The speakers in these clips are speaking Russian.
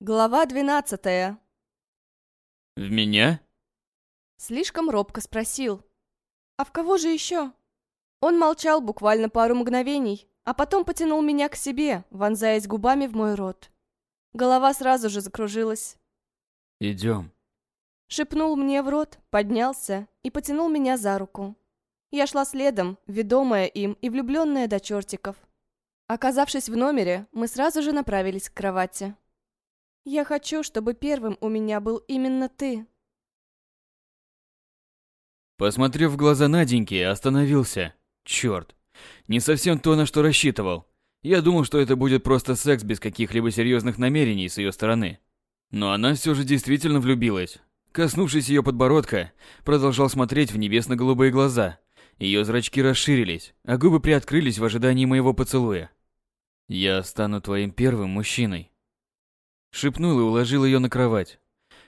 Глава двенадцатая. В меня? Слишком робко спросил. А в кого же еще? Он молчал буквально пару мгновений, а потом потянул меня к себе, вонзаясь губами в мой рот. Голова сразу же закружилась. Идем. Шепнул мне в рот, поднялся и потянул меня за руку. Я шла следом, ведомая им и влюбленная до чертиков. Оказавшись в номере, мы сразу же направились к кровати. Я хочу, чтобы первым у меня был именно ты. Посмотрев в глаза Наденьки, остановился. Черт. Не совсем то, на что рассчитывал. Я думал, что это будет просто секс без каких-либо серьезных намерений с ее стороны. Но она все же действительно влюбилась. Коснувшись ее подбородка, продолжал смотреть в небесно-голубые глаза. Ее зрачки расширились, а губы приоткрылись в ожидании моего поцелуя. «Я стану твоим первым мужчиной», Шепнул и уложил ее на кровать.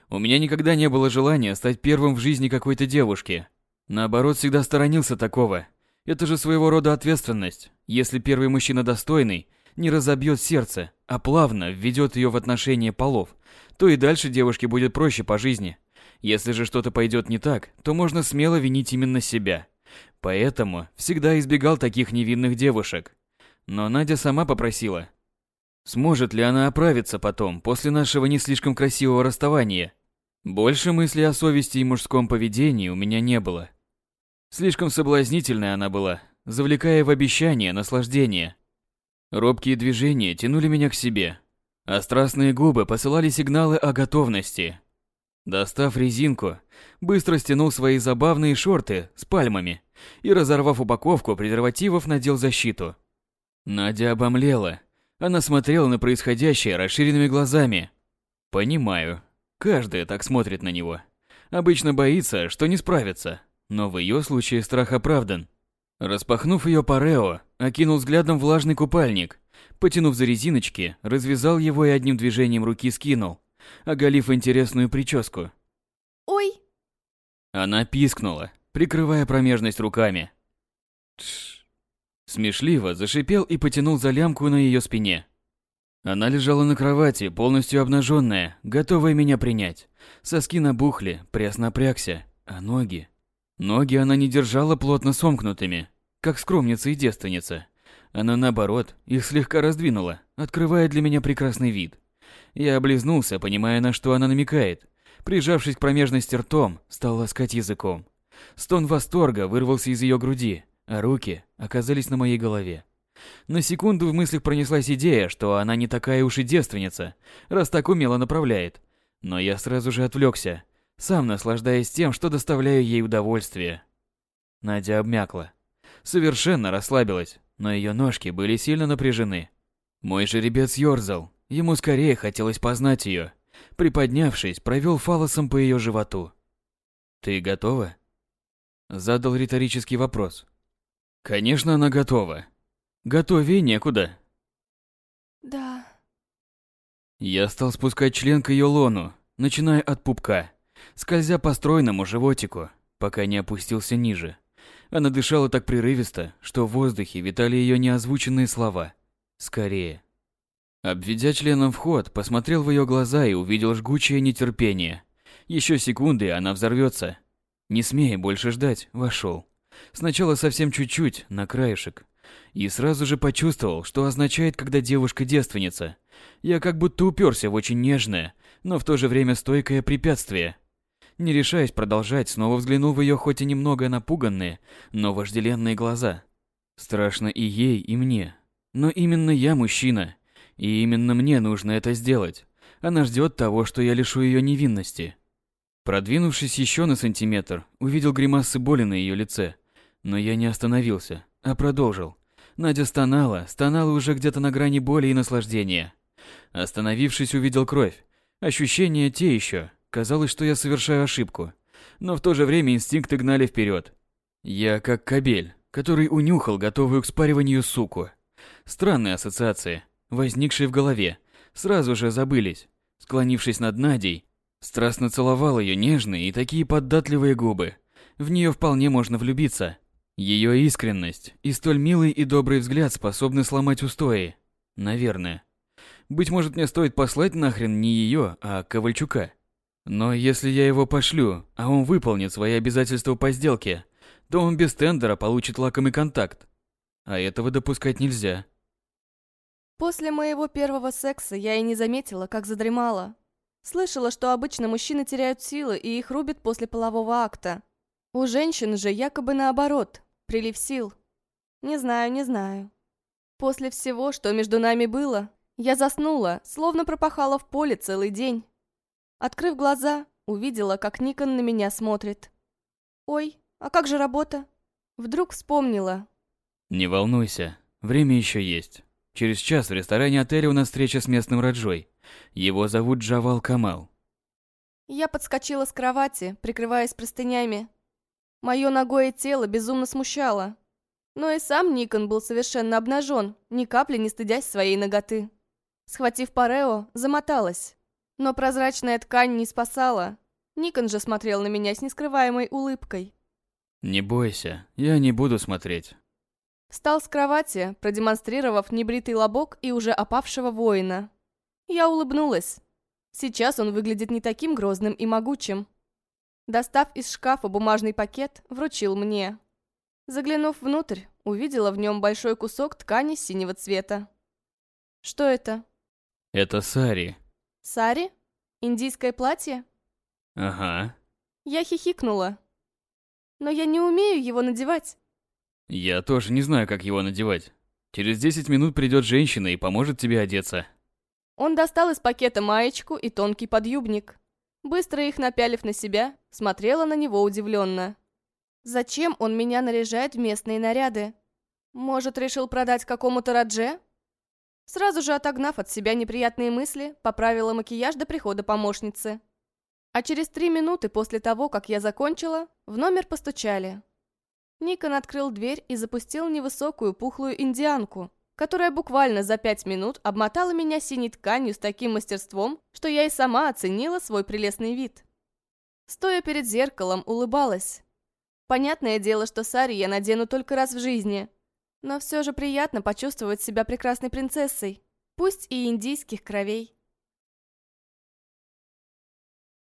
У меня никогда не было желания стать первым в жизни какой-то девушки. Наоборот, всегда сторонился такого. Это же своего рода ответственность. Если первый мужчина достойный, не разобьет сердце, а плавно введет ее в отношения полов, то и дальше девушке будет проще по жизни. Если же что-то пойдет не так, то можно смело винить именно себя. Поэтому всегда избегал таких невинных девушек. Но Надя сама попросила, Сможет ли она оправиться потом, после нашего не слишком красивого расставания? Больше мыслей о совести и мужском поведении у меня не было. Слишком соблазнительная она была, завлекая в обещание, наслаждение. Робкие движения тянули меня к себе, а страстные губы посылали сигналы о готовности. Достав резинку, быстро стянул свои забавные шорты с пальмами и, разорвав упаковку презервативов, надел защиту. Надя обомлела, она смотрела на происходящее расширенными глазами. Понимаю. Каждая так смотрит на него. Обычно боится, что не справится, но в ее случае страх оправдан. Распахнув ее парео, окинул взглядом влажный купальник, потянув за резиночки, развязал его и одним движением руки скинул, оголив интересную прическу. «Ой!» Она пискнула, прикрывая промежность руками. Тш. Смешливо зашипел и потянул за лямку на ее спине. Она лежала на кровати, полностью обнаженная, готовая меня принять. Соски набухли, пресс напрягся, а ноги... Ноги она не держала плотно сомкнутыми, как скромница и девственница. Она, наоборот, их слегка раздвинула, открывая для меня прекрасный вид. Я облизнулся, понимая, на что она намекает. Прижавшись к промежности ртом, стал ласкать языком. Стон восторга вырвался из ее груди, а руки оказались на моей голове. На секунду в мыслях пронеслась идея, что она не такая уж и девственница, раз так умело направляет. Но я сразу же отвлекся, сам наслаждаясь тем, что доставляю ей удовольствие. Надя обмякла. Совершенно расслабилась, но ее ножки были сильно напряжены. Мой жеребец ерзал, ему скорее хотелось познать ее. Приподнявшись, провел фалосом по ее животу. «Ты готова?» Задал риторический вопрос. Конечно, она готова. Готовее некуда. Да. Я стал спускать член к ее лону, начиная от пупка, скользя по стройному животику, пока не опустился ниже. Она дышала так прерывисто, что в воздухе витали ее неозвученные слова. Скорее. Обведя членом вход, посмотрел в ее глаза и увидел жгучее нетерпение. Еще секунды, и она взорвется. Не смея больше ждать, вошел. Сначала совсем чуть-чуть, на краешек. И сразу же почувствовал, что означает, когда девушка девственница. Я как будто уперся в очень нежное, но в то же время стойкое препятствие. Не решаясь продолжать, снова взглянул в ее хоть и немного напуганные, но вожделенные глаза. Страшно и ей, и мне. Но именно я мужчина, и именно мне нужно это сделать. Она ждет того, что я лишу ее невинности. Продвинувшись еще на сантиметр, увидел гримасы боли на ее лице – но я не остановился, а продолжил. Надя стонала, стонала уже где-то на грани боли и наслаждения. Остановившись, увидел кровь. Ощущения те еще. Казалось, что я совершаю ошибку. Но в то же время инстинкты гнали вперед. Я как кобель, который унюхал готовую к спариванию суку. Странные ассоциации, возникшие в голове, сразу же забылись. Склонившись над Надей, страстно целовал ее нежные и такие податливые губы. В нее вполне можно влюбиться. Ее искренность и столь милый и добрый взгляд способны сломать устои. Наверное. Быть может, мне стоит послать нахрен не ее, а Ковальчука. Но если я его пошлю, а он выполнит свои обязательства по сделке, то он без тендера получит лакомый контакт. А этого допускать нельзя. После моего первого секса я и не заметила, как задремала. Слышала, что обычно мужчины теряют силы и их рубят после полового акта. У женщин же якобы наоборот, прилив сил. Не знаю, не знаю. После всего, что между нами было, я заснула, словно пропахала в поле целый день. Открыв глаза, увидела, как Никон на меня смотрит. «Ой, а как же работа?» Вдруг вспомнила. «Не волнуйся, время еще есть». Через час в ресторане отеля у нас встреча с местным Раджой. Его зовут Джавал Камал. Я подскочила с кровати, прикрываясь простынями. Мое ногое тело безумно смущало. Но и сам Никон был совершенно обнажен, ни капли не стыдясь своей ноготы. Схватив парео, замоталась. Но прозрачная ткань не спасала. Никон же смотрел на меня с нескрываемой улыбкой. «Не бойся, я не буду смотреть. Встал с кровати, продемонстрировав небритый лобок и уже опавшего воина. Я улыбнулась. Сейчас он выглядит не таким грозным и могучим. Достав из шкафа бумажный пакет, вручил мне. Заглянув внутрь, увидела в нем большой кусок ткани синего цвета. Что это? Это сари. Сари? Индийское платье? Ага. Я хихикнула. Но я не умею его надевать. Я тоже не знаю, как его надевать. Через 10 минут придет женщина и поможет тебе одеться. Он достал из пакета маечку и тонкий подъюбник. Быстро их напялив на себя, смотрела на него удивленно. Зачем он меня наряжает в местные наряды? Может, решил продать какому-то Радже? Сразу же отогнав от себя неприятные мысли, поправила макияж до прихода помощницы. А через три минуты после того, как я закончила, в номер постучали. Никон открыл дверь и запустил невысокую пухлую индианку, которая буквально за пять минут обмотала меня синей тканью с таким мастерством, что я и сама оценила свой прелестный вид. Стоя перед зеркалом, улыбалась. Понятное дело, что сари я надену только раз в жизни, но все же приятно почувствовать себя прекрасной принцессой, пусть и индийских кровей.